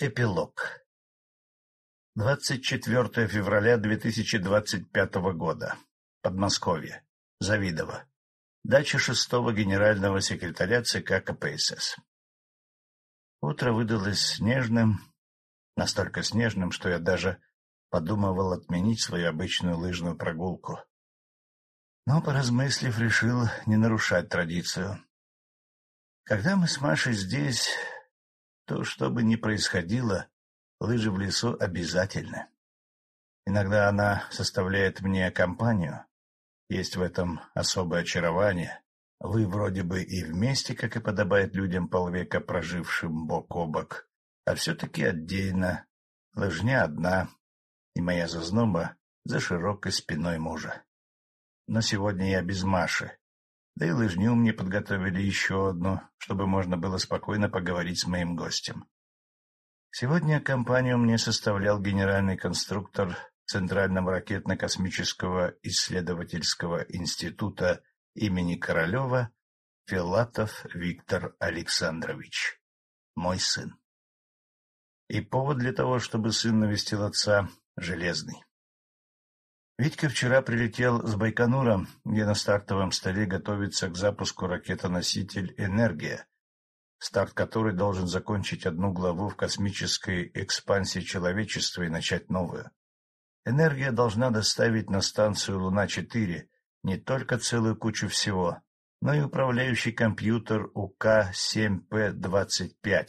Эпилог 24 февраля 2025 года. Подмосковье. Завидово. Дача шестого генерального секретаря ЦК КПСС. Утро выдалось снежным, настолько снежным, что я даже подумывал отменить свою обычную лыжную прогулку. Но, поразмыслив, решил не нарушать традицию. Когда мы с Машей здесь, то, что бы ни происходило, лыжи в лесу обязательны. Иногда она составляет мне компанию. Есть в этом особое очарование. Вы вроде бы и вместе, как и подобает людям полвека, прожившим бок о бок, а все-таки отдельно. Лыжня одна, и моя зазноба за широкой спиной мужа. Но сегодня я без Маши, да и лыжню мне подготовили еще одну, чтобы можно было спокойно поговорить с моим гостем. Сегодня компанию мне составлял генеральный конструктор Центрального ракетно-космического исследовательского института имени Королева Филатов Виктор Александрович, мой сын. И повод для того, чтобы сын навестил отца, железный. Витька вчера прилетел с Байконура, где на стартовом столе готовится к запуску ракетоноситель «Энергия», старт которой должен закончить одну главу в космической экспансии человечества и начать новую. «Энергия» должна доставить на станцию «Луна-4» не только целую кучу всего, но и управляющий компьютер УК-7П-25,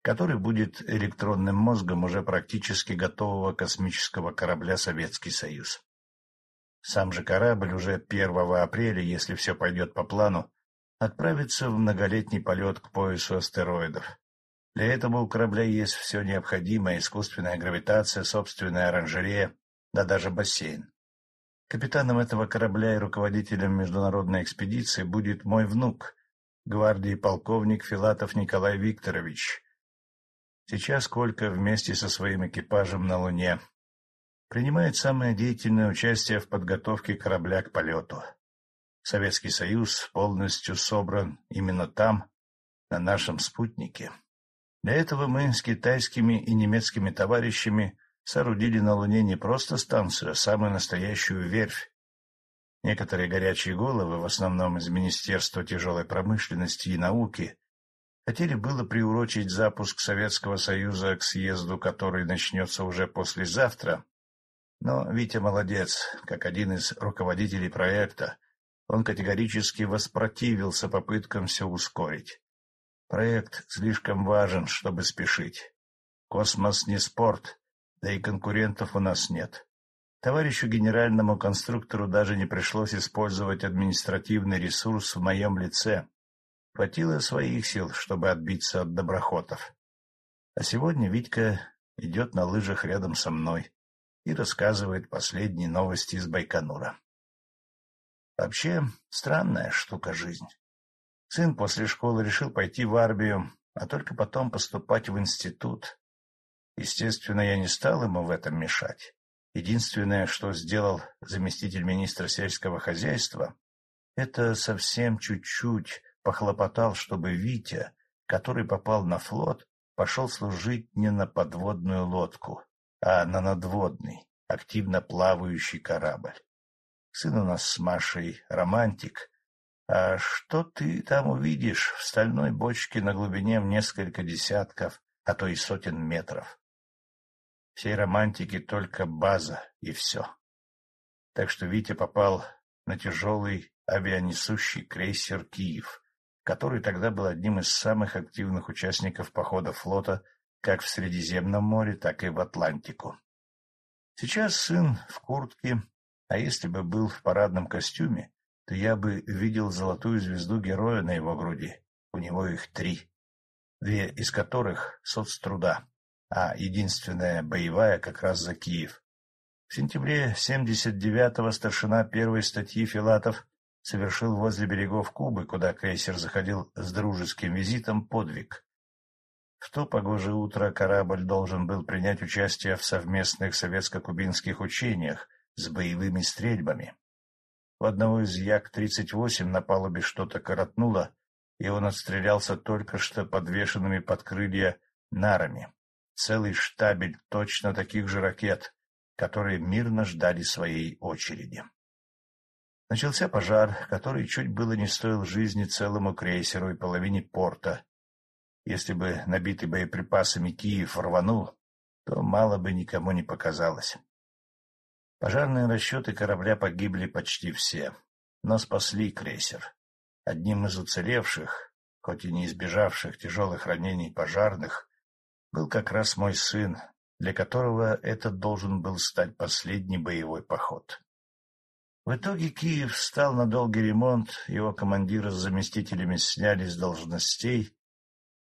который будет электронным мозгом уже практически готового космического корабля «Советский Союз». Сам же корабль уже 1 апреля, если все пойдет по плану, отправится в многолетний полет к поясу астероидов. Для этого у корабля есть все необходимое — искусственная гравитация, собственная оранжерея, да даже бассейн. Капитаном этого корабля и руководителем международной экспедиции будет мой внук, гвардии полковник Филатов Николай Викторович. Сейчас Колька вместе со своим экипажем на Луне принимает самое деятельное участие в подготовке корабля к полету. Советский Союз полностью собран именно там, на нашем спутнике. Для этого мы с китайскими и немецкими товарищами соорудили на Луне не просто станцию, а самую настоящую верфь. Некоторые горячие головы, в основном из Министерства тяжелой промышленности и науки, хотели было приурочить запуск Советского Союза к съезду, который начнется уже послезавтра, но Витя молодец, как один из руководителей проекта. Он категорически воспротивился попыткам все ускорить. Проект слишком важен, чтобы спешить. Космос не спорт, да и конкурентов у нас нет. Товарищу генеральному конструктору даже не пришлось использовать административный ресурс в моем лице. Хватило своих сил, чтобы отбиться от доброхотов. А сегодня Витька идет на лыжах рядом со мной и рассказывает последние новости из Байконура. Вообще, странная штука жизнь. Сын после школы решил пойти в армию, а только потом поступать в институт. Естественно, я не стал ему в этом мешать. Единственное, что сделал заместитель министра сельского хозяйства, это совсем чуть-чуть похлопотал, чтобы Витя, который попал на флот, пошел служить не на подводную лодку, а на надводный, активно плавающий корабль. Сын у нас с Машей романтик. А что ты там увидишь в стальной бочке на глубине в несколько десятков, а то и сотен метров? Всей романтики только база и все. Так что Витя попал на тяжелый авианесущий крейсер «Киев», который тогда был одним из самых активных участников похода флота как в Средиземном море, так и в Атлантику. Сейчас сын в куртке, а если бы был в парадном костюме, то я бы видел золотую звезду героя на его груди. У него их три, две из которых — соцтруда, а единственная боевая как раз за Киев. В сентябре 79-го старшина первой статьи Филатов совершил возле берегов Кубы, куда крейсер заходил с дружеским визитом, подвиг. В то погожее утро корабль должен был принять участие в совместных советско-кубинских учениях с боевыми стрельбами. У одного из Як-38 на палубе что-то коротнуло, и он отстрелялся только что подвешенными под крылья нарами. целый штабель точно таких же ракет, которые мирно ждали своей очереди. Начался пожар, который чуть было не стоил жизни целому крейсеру и половине порта. Если бы набитый боеприпасами Киев рванул, то мало бы никому не показалось. Пожарные расчеты корабля погибли почти все, но спасли крейсер. Одним из уцелевших, хоть и не избежавших тяжелых ранений пожарных, был как раз мой сын, для которого этот должен был стать последний боевой поход. В итоге Киев встал на долгий ремонт, его командира с заместителями сняли с должностей.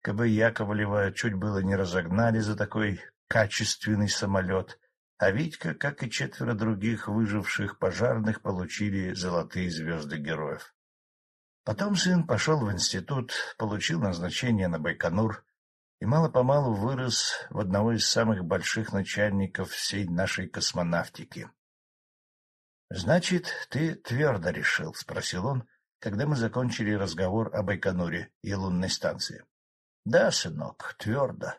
КБ Яковлева чуть было не разогнали за такой качественный самолет, а Витька, как и четверо других выживших пожарных, получили золотые звезды героев. Потом сын пошел в институт, получил назначение на Байконур и мало-помалу вырос в одного из самых больших начальников всей нашей космонавтики. — Значит, ты твердо решил? — спросил он, когда мы закончили разговор о Байконуре и лунной станции. — Да, сынок, твердо.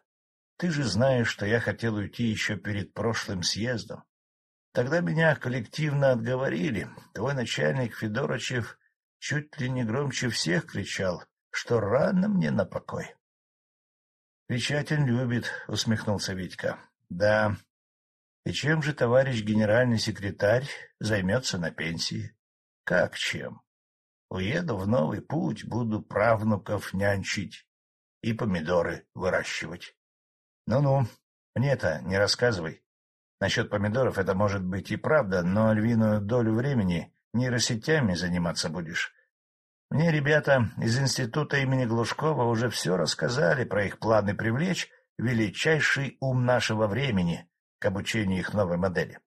Ты же знаешь, что я хотел уйти еще перед прошлым съездом. Тогда меня коллективно отговорили. Твой начальник Федорычев чуть ли не громче всех кричал, что рано мне на покой. — Кричатель любит, — усмехнулся Витька. — Да, и чем же товарищ генеральный секретарь займется на пенсии? Как чем? Уеду в новый путь, буду правнуков нянчить и помидоры выращивать. Ну-ну, мне-то не рассказывай. Насчет помидоров это может быть и правда, но львиную долю времени нейросетями заниматься будешь. Мне ребята из института имени Глушкова уже все рассказали про их планы привлечь величайший ум нашего времени к обучению их новой модели.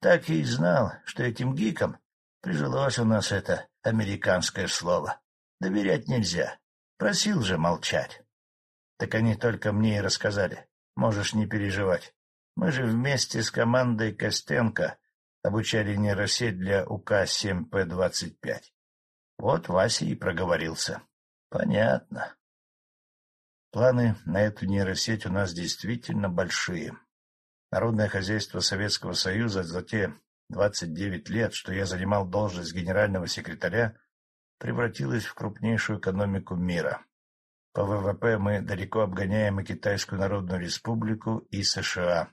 Так и знал, что этим гикам прижилось у нас это американское слово. Доверять нельзя. Просил же молчать. Так они только мне и рассказали. Можешь не переживать. Мы же вместе с командой Костенко обучали нейросеть для УК-7П-25. Вот Вася и проговорился. Понятно. Планы на эту нейросеть у нас действительно большие. Народное хозяйство Советского Союза за те 29 лет, что я занимал должность генерального секретаря, превратилось в крупнейшую экономику мира. По ВВП мы далеко обгоняем и Китайскую Народную Республику, и США.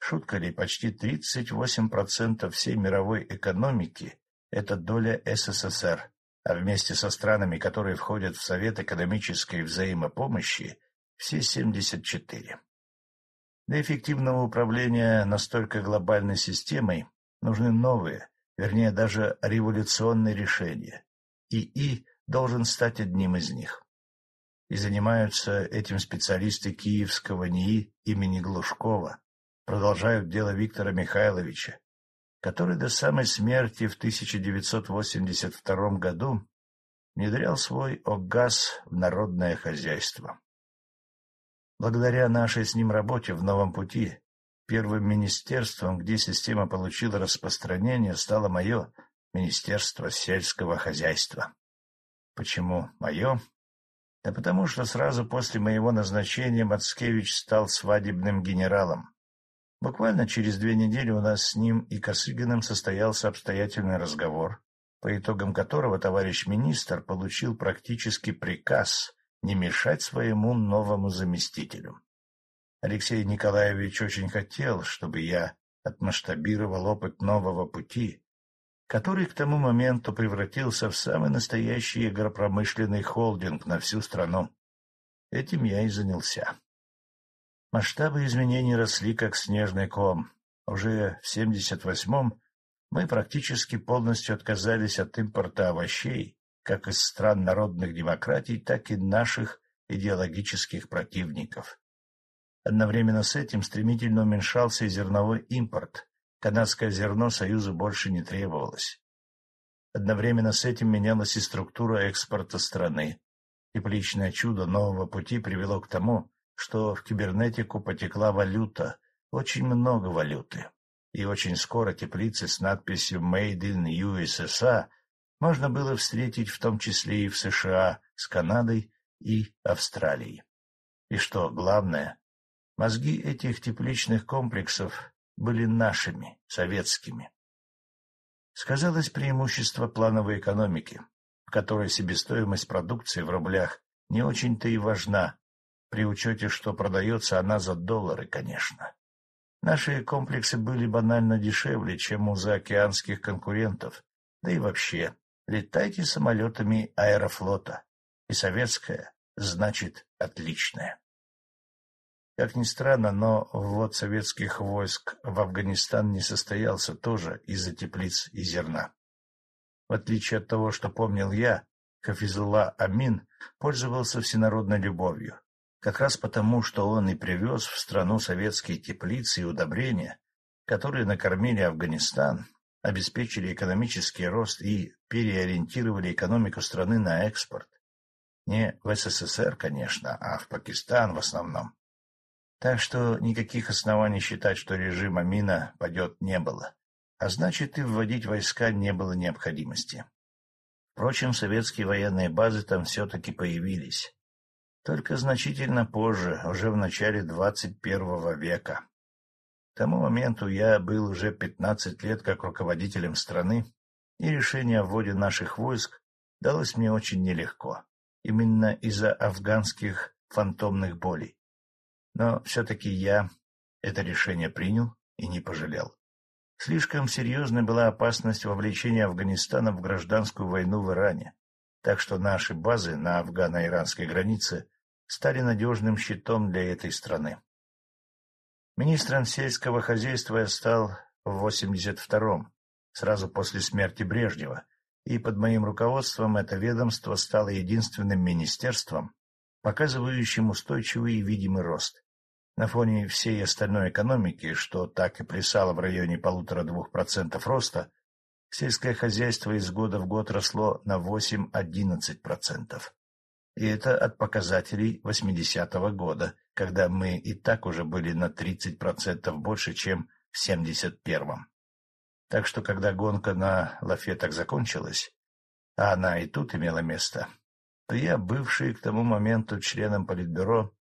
Шутка ли, почти 38% всей мировой экономики – это доля СССР, а вместе со странами, которые входят в Совет экономической взаимопомощи, все 74. Для эффективного управления настолько глобальной системой нужны новые, вернее даже революционные решения. ИИ должен стать одним из них. И занимаются этим специалисты Киевского НИИ имени Глушкова, продолжают дело Виктора Михайловича, который до самой смерти в 1982 году внедрял свой ОГАЗ в народное хозяйство. Благодаря нашей с ним работе в новом пути, первым министерством, где система получила распространение, стало мое Министерство сельского хозяйства. Почему мое? Да потому что сразу после моего назначения Мацкевич стал свадебным генералом. Буквально через две недели у нас с ним и Косыгиным состоялся обстоятельный разговор, по итогам которого товарищ министр получил практически приказ не мешать своему новому заместителю. Алексей Николаевич очень хотел, чтобы я отмасштабировал опыт нового пути, который к тому моменту превратился в самый настоящий агропромышленный холдинг на всю страну. Этим я и занялся. Масштабы изменений росли, как снежный ком. Уже в 78-м мы практически полностью отказались от импорта овощей, как из стран народных демократий, так и наших идеологических противников. Одновременно с этим стремительно уменьшался и зерновой импорт. Канадское зерно Союзу больше не требовалось. Одновременно с этим менялась и структура экспорта страны. Тепличное чудо нового пути привело к тому, что в кибернетику потекла валюта, очень много валюты. И очень скоро теплицы с надписью «Made in USSR» можно было встретить в том числе и в США с Канадой и Австралией. И что главное, Мозги этих тепличных комплексов были нашими, советскими. Сказалось преимущество плановой экономики, в которой себестоимость продукции в рублях не очень-то и важна, при учете, что продается она за доллары, конечно. Наши комплексы были банально дешевле, чем у заокеанских конкурентов, да и вообще, летайте самолетами аэрофлота, и советская значит отличная. Как ни странно, но ввод советских войск в Афганистан не состоялся тоже из-за теплиц и зерна. В отличие от того, что помнил я, Хафизулла Амин пользовался всенародной любовью, как раз потому, что он и привез в страну советские теплицы и удобрения, которые накормили Афганистан, обеспечили экономический рост и переориентировали экономику страны на экспорт. Не в СССР, конечно, а в Пакистан в основном. Так что никаких оснований считать, что режим Амина падет, не было. А значит, и вводить войска не было необходимости. Впрочем, советские военные базы там все-таки появились. Только значительно позже, уже в начале 21 века. К тому моменту я был уже 15 лет как руководителем страны, и решение о вводе наших войск далось мне очень нелегко, именно из-за афганских фантомных болей. Но все-таки я это решение принял и не пожалел. Слишком серьезной была опасность вовлечения Афганистана в гражданскую войну в Иране, так что наши базы на афгано-иранской границе стали надежным щитом для этой страны. Министром сельского хозяйства я стал в 82-м, сразу после смерти Брежнева, и под моим руководством это ведомство стало единственным министерством, показывающим устойчивый и видимый рост. На фоне всей остальной экономики, что так и плясало в районе полутора-двух процентов роста, сельское хозяйство из года в год росло на 8-11 процентов. И это от показателей 80-го года, когда мы и так уже были на 30 процентов больше, чем в 71-м. Так что, когда гонка на лафетах закончилась, а она и тут имела место, то я, бывший к тому моменту членом Политбюро,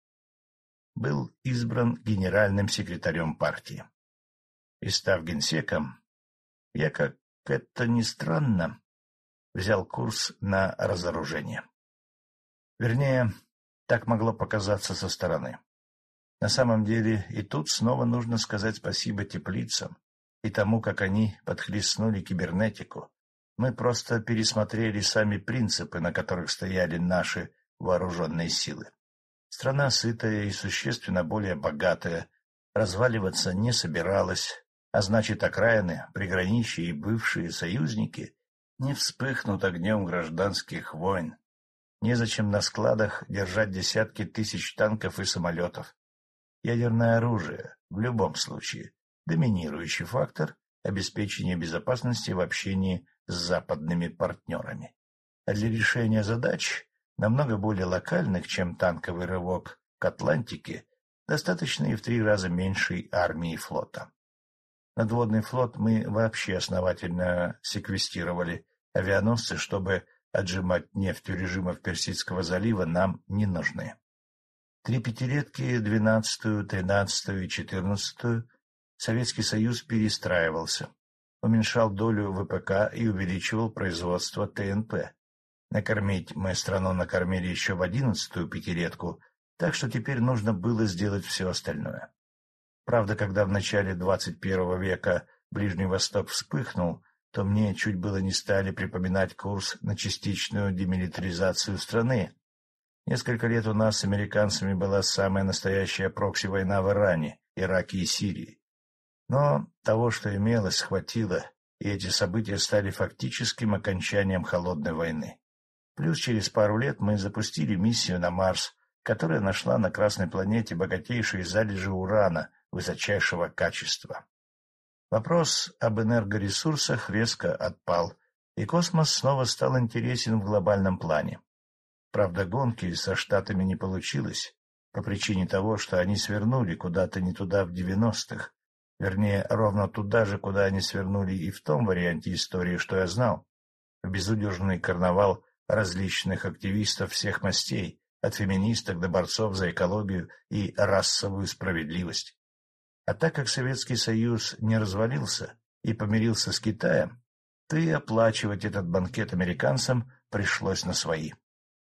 был избран генеральным секретарем партии. И став генсеком, я, как это ни странно, взял курс на разоружение. Вернее, так могло показаться со стороны. На самом деле и тут снова нужно сказать спасибо теплицам и тому, как они подхлестнули кибернетику. Мы просто пересмотрели сами принципы, на которых стояли наши вооруженные силы. Страна сытая и существенно более богатая, разваливаться не собиралась, а значит, окраины, приграничья и бывшие союзники не вспыхнут огнем гражданских войн. Незачем на складах держать десятки тысяч танков и самолетов. Ядерное оружие, в любом случае, доминирующий фактор обеспечения безопасности в общении с западными партнерами. А для решения задач намного более локальных, чем танковый рывок к Атлантике, достаточно и в три раза меньшей армии флота. Надводный флот мы вообще основательно секвестировали. Авианосцы, чтобы отжимать нефть у режимов Персидского залива, нам не нужны. Три пятилетки, двенадцатую, тринадцатую и четырнадцатую, Советский Союз перестраивался, уменьшал долю ВПК и увеличивал производство ТНП, Накормить мы страну накормили еще в одиннадцатую пятилетку, так что теперь нужно было сделать все остальное. Правда, когда в начале двадцать первого века Ближний Восток вспыхнул, то мне чуть было не стали припоминать курс на частичную демилитаризацию страны. Несколько лет у нас с американцами была самая настоящая прокси-война в Иране, Ираке и Сирии. Но того, что имелось, хватило, и эти события стали фактическим окончанием холодной войны. Плюс через пару лет мы запустили миссию на Марс, которая нашла на Красной планете богатейшие залежи урана высочайшего качества. Вопрос об энергоресурсах резко отпал, и космос снова стал интересен в глобальном плане. Правда, гонки со Штатами не получилось, по причине того, что они свернули куда-то не туда в девяностых, вернее, ровно туда же, куда они свернули и в том варианте истории, что я знал, в безудержный карнавал различных активистов всех мастей, от феминисток до борцов за экологию и расовую справедливость. А так как Советский Союз не развалился и помирился с Китаем, и оплачивать этот банкет американцам пришлось на свои.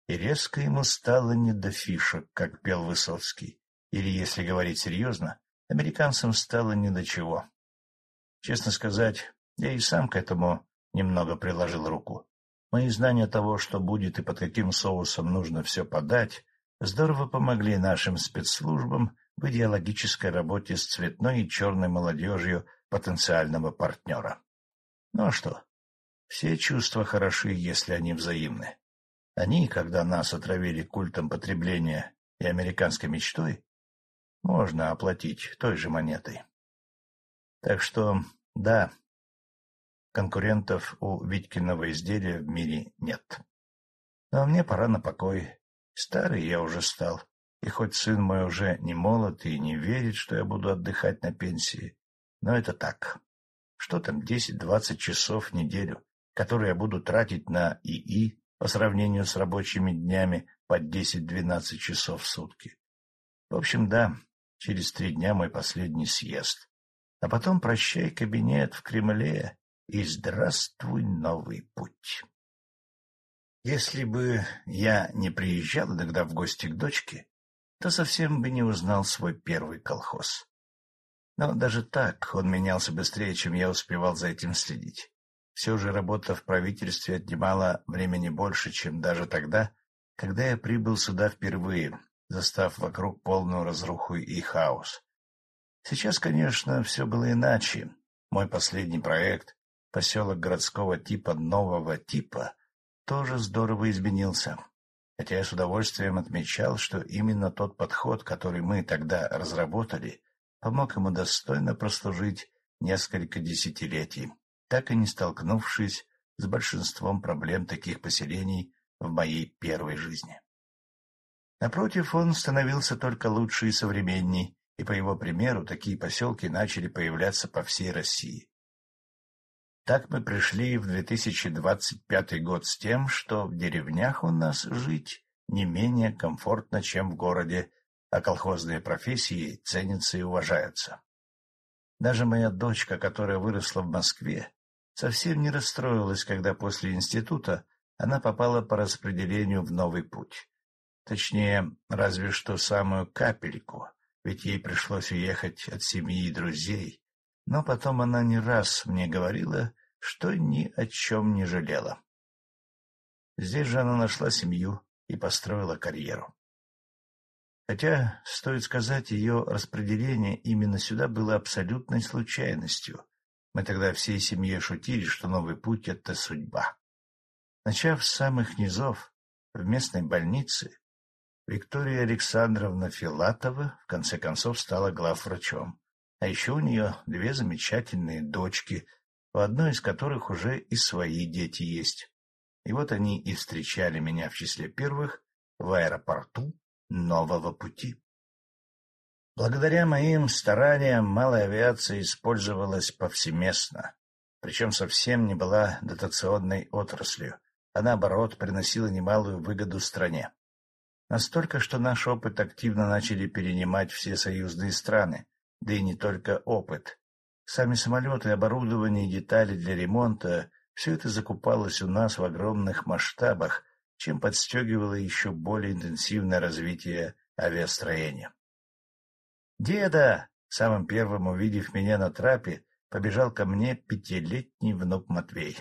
И резко ему стало не до фишек, как пел Высоцкий. Или, если говорить серьезно, американцам стало не до чего. Честно сказать, я и сам к этому немного приложил руку. Мои знания того, что будет и под каким соусом нужно все подать, здорово помогли нашим спецслужбам в идеологической работе с цветной и черной молодежью потенциального партнера. Ну а что? Все чувства хороши, если они взаимны. Они, когда нас отравили культом потребления и американской мечтой, можно оплатить той же монетой. Так что, да, конкурентов у Витькиного изделия в мире нет. Но мне пора на покой. Старый я уже стал, и хоть сын мой уже не молод и не верит, что я буду отдыхать на пенсии, но это так. Что там десять-двадцать часов в неделю, которые я буду тратить на ИИ по сравнению с рабочими днями по десять-двенадцать часов в сутки. В общем, да, через три дня мой последний съезд. А потом прощай кабинет в Кремле и здравствуй новый путь. Если бы я не приезжал иногда в гости к дочке, то совсем бы не узнал свой первый колхоз. Но даже так он менялся быстрее, чем я успевал за этим следить. Все же работа в правительстве отнимала времени больше, чем даже тогда, когда я прибыл сюда впервые, застав вокруг полную разруху и хаос. Сейчас, конечно, все было иначе. Мой последний проект, поселок городского типа нового типа, тоже здорово изменился. Хотя я с удовольствием отмечал, что именно тот подход, который мы тогда разработали, помог ему достойно прослужить несколько десятилетий, так и не столкнувшись с большинством проблем таких поселений в моей первой жизни. Напротив, он становился только лучше и современней, и по его примеру такие поселки начали появляться по всей России. Так мы пришли в 2025 год с тем, что в деревнях у нас жить не менее комфортно, чем в городе, а колхозные профессии ценятся и уважаются. Даже моя дочка, которая выросла в Москве, совсем не расстроилась, когда после института она попала по распределению в новый путь. Точнее, разве что самую капельку, ведь ей пришлось уехать от семьи и друзей. Но потом она не раз мне говорила, что ни о чем не жалела. Здесь же она нашла семью и построила карьеру. Хотя, стоит сказать, ее распределение именно сюда было абсолютной случайностью. Мы тогда всей семьей шутили, что новый путь — это судьба. Начав с самых низов, в местной больнице, Виктория Александровна Филатова в конце концов стала главврачом. А еще у нее две замечательные дочки, у одной из которых уже и свои дети есть. И вот они и встречали меня в числе первых в аэропорту нового пути. Благодаря моим стараниям малая авиация использовалась повсеместно, причем совсем не была дотационной отраслью, а наоборот приносила немалую выгоду стране. Настолько, что наш опыт активно начали перенимать все союзные страны, да и не только опыт. Сами самолеты, оборудование детали для ремонта — все это закупалось у нас в огромных масштабах, чем подстегивало еще более интенсивное развитие авиастроения. «Деда!» — самым первым увидев меня на трапе, побежал ко мне пятилетний внук Матвей.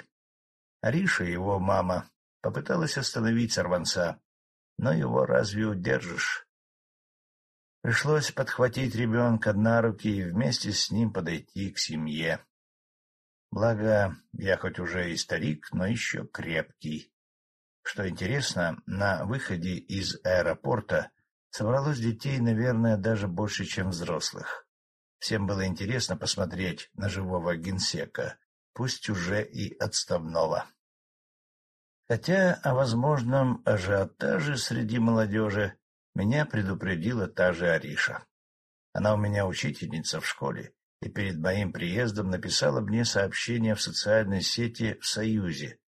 Ариша, его мама, попыталась остановить сорванца, но его разве удержишь? Пришлось подхватить ребенка на руки и вместе с ним подойти к семье. Благо, я хоть уже и старик, но еще крепкий. Что интересно, на выходе из аэропорта собралось детей, наверное, даже больше, чем взрослых. Всем было интересно посмотреть на живого генсека, пусть уже и отставного. Хотя о возможном ажиотаже среди молодежи меня предупредила та же Ариша. Она у меня учительница в школе, и перед моим приездом написала мне сообщение в социальной сети в Союзе,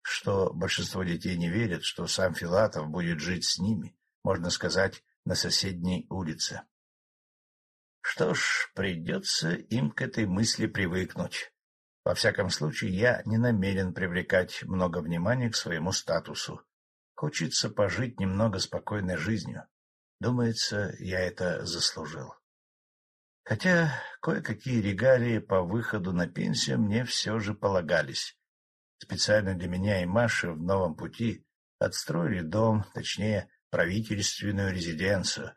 что большинство детей не верят, что сам Филатов будет жить с ними, можно сказать, на соседней улице. Что ж, придется им к этой мысли привыкнуть. Во всяком случае, я не намерен привлекать много внимания к своему статусу. Хочется пожить немного спокойной жизнью. Думается, я это заслужил. Хотя кое-какие регалии по выходу на пенсию мне все же полагались. Специально для меня и Маши в новом пути отстроили дом, точнее, правительственную резиденцию.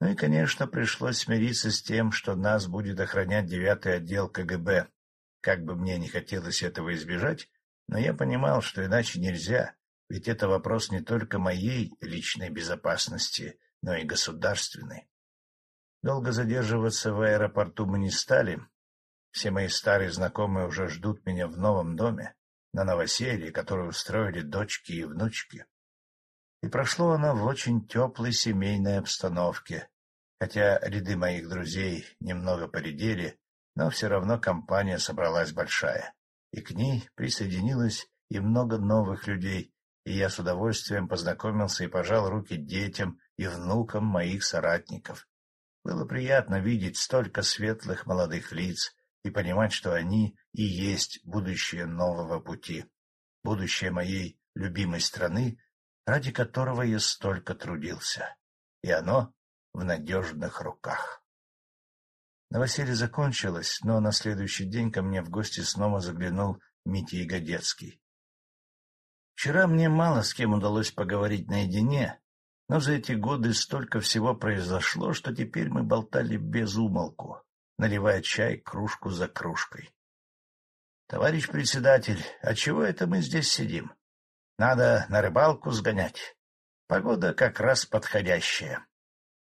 Ну и, конечно, пришлось смириться с тем, что нас будет охранять девятый отдел КГБ. Как бы мне не хотелось этого избежать, но я понимал, что иначе нельзя, ведь это вопрос не только моей личной безопасности, но и государственной. Долго задерживаться в аэропорту мы не стали. Все мои старые знакомые уже ждут меня в новом доме, на новоселье, которое устроили дочки и внучки. И прошло оно в очень теплой семейной обстановке, хотя ряды моих друзей немного поредели, но все равно компания собралась большая, и к ней присоединилось и много новых людей, и я с удовольствием познакомился и пожал руки детям и внукам моих соратников. Было приятно видеть столько светлых молодых лиц и понимать, что они и есть будущее нового пути, будущее моей любимой страны, ради которого я столько трудился. И оно в надежных руках. Новоселье закончилось, но на следующий день ко мне в гости снова заглянул Митя Ягодецкий. Вчера мне мало с кем удалось поговорить наедине, но за эти годы столько всего произошло, что теперь мы болтали без умолку, наливая чай кружку за кружкой. — Товарищ председатель, а чего это мы здесь сидим? Надо на рыбалку сгонять. Погода как раз подходящая.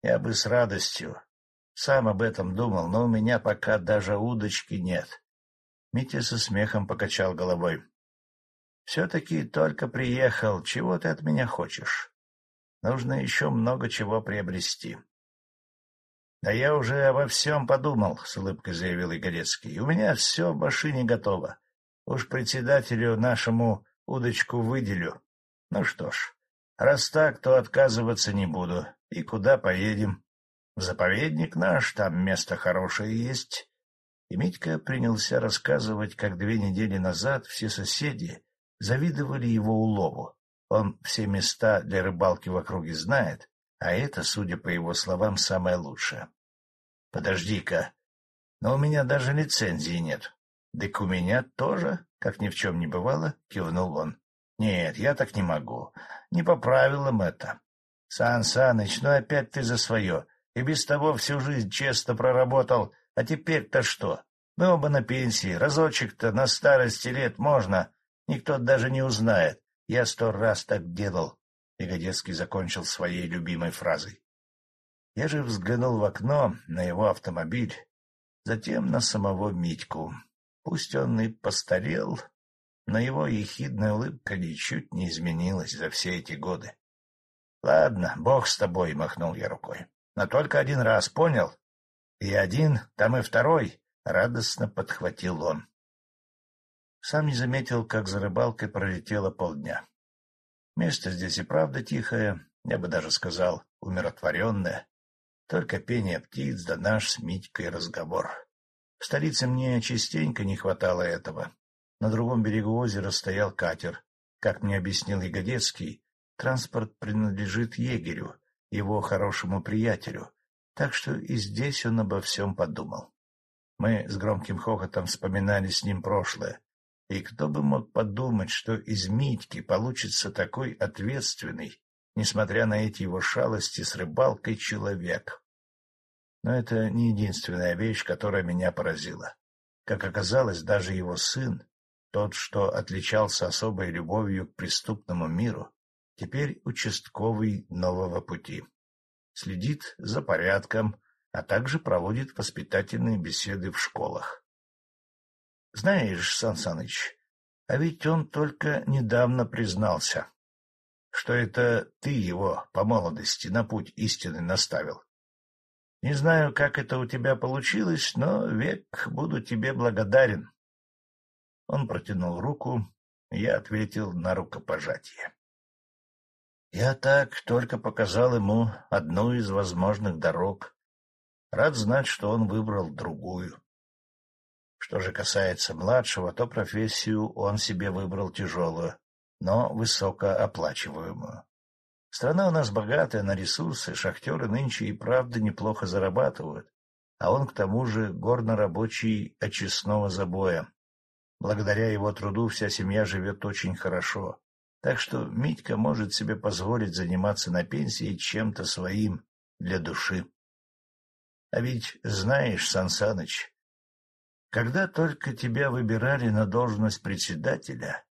Я бы с радостью. Сам об этом думал, но у меня пока даже удочки нет. Митя со смехом покачал головой. — Все-таки только приехал. Чего ты от меня хочешь? Нужно еще много чего приобрести. — Да я уже обо всем подумал, — с улыбкой заявил Игорецкий. — У меня все в машине готово. Уж председателю нашему удочку выделю. Ну что ж, раз так, то отказываться не буду. И куда поедем? Заповедник наш, там место хорошее есть. И Митька принялся рассказывать, как две недели назад все соседи завидовали его улову. Он все места для рыбалки в округе знает, а это, судя по его словам, самое лучшее. — Подожди-ка, но у меня даже лицензии нет. — Так у меня тоже, как ни в чем не бывало, кивнул он. — Нет, я так не могу. Не по правилам это. Сан Саныч, ну опять ты за свое. И без того всю жизнь честно проработал, а теперь-то что? Мы оба на пенсии, разочек-то на старости лет можно, никто даже не узнает. Я сто раз так делал. Ягодецкий закончил своей любимой фразой. Я же взглянул в окно на его автомобиль, затем на самого Митьку. Пусть он и постарел, но его ехидная улыбка ничуть не изменилась за все эти годы. — Ладно, бог с тобой, — махнул я рукой. — Но только один раз, понял? И один, там и второй, — радостно подхватил он. Сам не заметил, как за рыбалкой пролетело полдня. Место здесь и правда тихое, я бы даже сказал, умиротворенное. Только пение птиц да наш с Митькой разговор. В столице мне частенько не хватало этого. На другом берегу озера стоял катер. Как мне объяснил Ягодецкий, транспорт принадлежит егерю, его хорошему приятелю, так что и здесь он обо всем подумал. Мы с громким хохотом вспоминали с ним прошлое, и кто бы мог подумать, что из Митьки получится такой ответственный, несмотря на эти его шалости с рыбалкой, человек. Но это не единственная вещь, которая меня поразила. Как оказалось, даже его сын, тот, что отличался особой любовью к преступному миру, теперь участковый нового пути. Следит за порядком, а также проводит воспитательные беседы в школах. Знаешь, Сан Саныч, а ведь он только недавно признался, что это ты его по молодости на путь истины наставил. Не знаю, как это у тебя получилось, но век буду тебе благодарен. Он протянул руку, я ответил на рукопожатие. Я так только показал ему одну из возможных дорог. Рад знать, что он выбрал другую. Что же касается младшего, то профессию он себе выбрал тяжелую, но высокооплачиваемую. Страна у нас богатая на ресурсы, шахтеры нынче и правда неплохо зарабатывают, а он к тому же горно-рабочий очистного забоя. Благодаря его труду вся семья живет очень хорошо, так что Митька может себе позволить заниматься на пенсии чем-то своим для души. А ведь знаешь, Сансаныч, когда только тебя выбирали на должность председателя,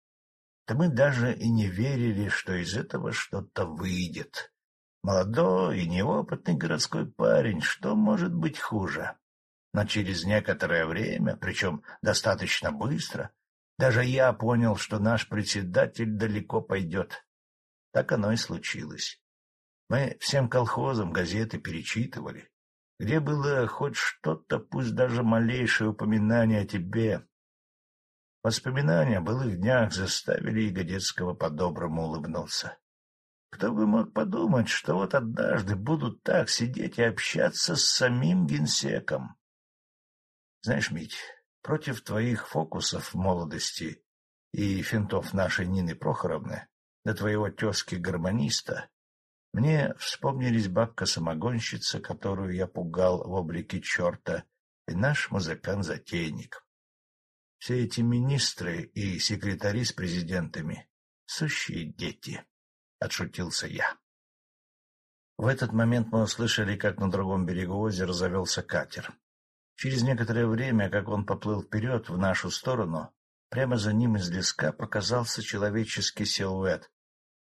то мы даже и не верили, что из этого что-то выйдет. Молодой и неопытный городской парень, что может быть хуже? Но через некоторое время, причем достаточно быстро, даже я понял, что наш председатель далеко пойдет. Так оно и случилось. Мы всем колхозам газеты перечитывали, где было хоть что-то, пусть даже малейшее упоминание о тебе. Воспоминания о былых днях заставили Ягодецкого по-доброму улыбнуться. Кто бы мог подумать, что вот однажды будут так сидеть и общаться с самим генсеком. Знаешь, Мить, против твоих фокусов молодости и финтов нашей Нины Прохоровны, до твоего тезки-гармониста, мне вспомнились бабка-самогонщица, которую я пугал в облике черта, и наш музыкант-затейник. Все эти министры и секретари с президентами — сущие дети. — отшутился я. В этот момент мы услышали, как на другом берегу озера завелся катер. Через некоторое время, как он поплыл вперед в нашу сторону, прямо за ним из леска показался человеческий силуэт,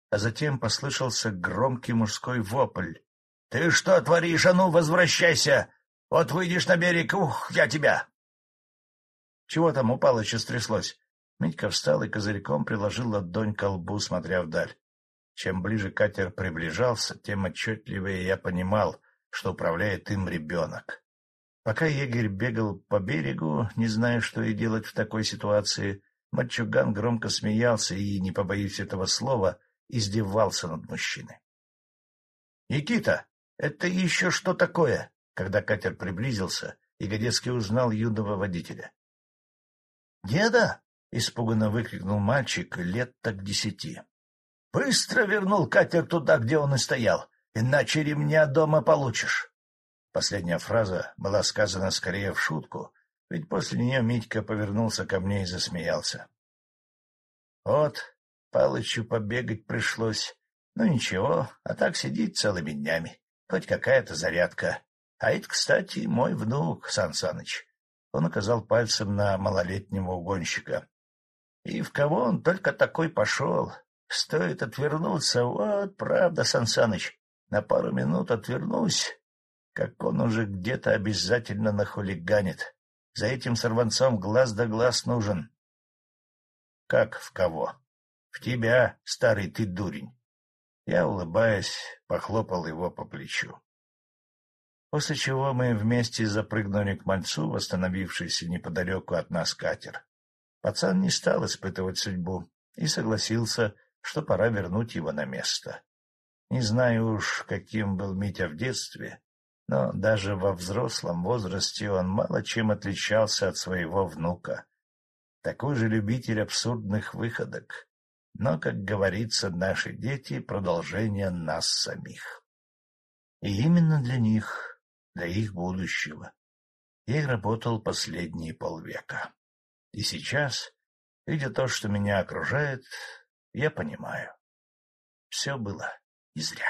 а затем послышался громкий мужской вопль. — Ты что творишь? А ну, возвращайся! Вот выйдешь на берег, ух, я тебя! — Чего там у Палыча стряслось? Митька встал и козырьком приложил ладонь к лбу, смотря вдаль. Чем ближе катер приближался, тем отчетливее я понимал, что управляет им ребенок. Пока егерь бегал по берегу, не зная, что и делать в такой ситуации, мальчуган громко смеялся и, не побоюсь этого слова, издевался над мужчиной. — Никита, это еще что такое? Когда катер приблизился, Ягодецкий узнал юного водителя. — Деда! — испуганно выкрикнул мальчик лет так десяти. Быстро вернул катер туда, где он и стоял, иначе ремня дома получишь. Последняя фраза была сказана скорее в шутку, ведь после нее Митька повернулся ко мне и засмеялся. Вот, Палычу побегать пришлось. Ну ничего, а так сидит целыми днями. Хоть какая-то зарядка. А это, кстати, мой внук, Сан Саныч. Он указал пальцем на малолетнего угонщика. И в кого он только такой пошел? Стоит отвернуться, вот правда, Сансаныч, на пару минут отвернусь, как он уже где-то обязательно нахулиганит. За этим сорванцом глаз да глаз нужен. — Как в кого? — В тебя, старый ты дурень. Я, улыбаясь, похлопал его по плечу. После чего мы вместе запрыгнули к мальцу, восстановившийся неподалеку от нас катер. Пацан не стал испытывать судьбу и согласился что пора вернуть его на место. Не знаю уж, каким был Митя в детстве, но даже во взрослом возрасте он мало чем отличался от своего внука. Такой же любитель абсурдных выходок. Но, как говорится, наши дети — продолжение нас самих. И именно для них, для их будущего, я и работал последние полвека. И сейчас, видя то, что меня окружает, я понимаю. Все было не зря.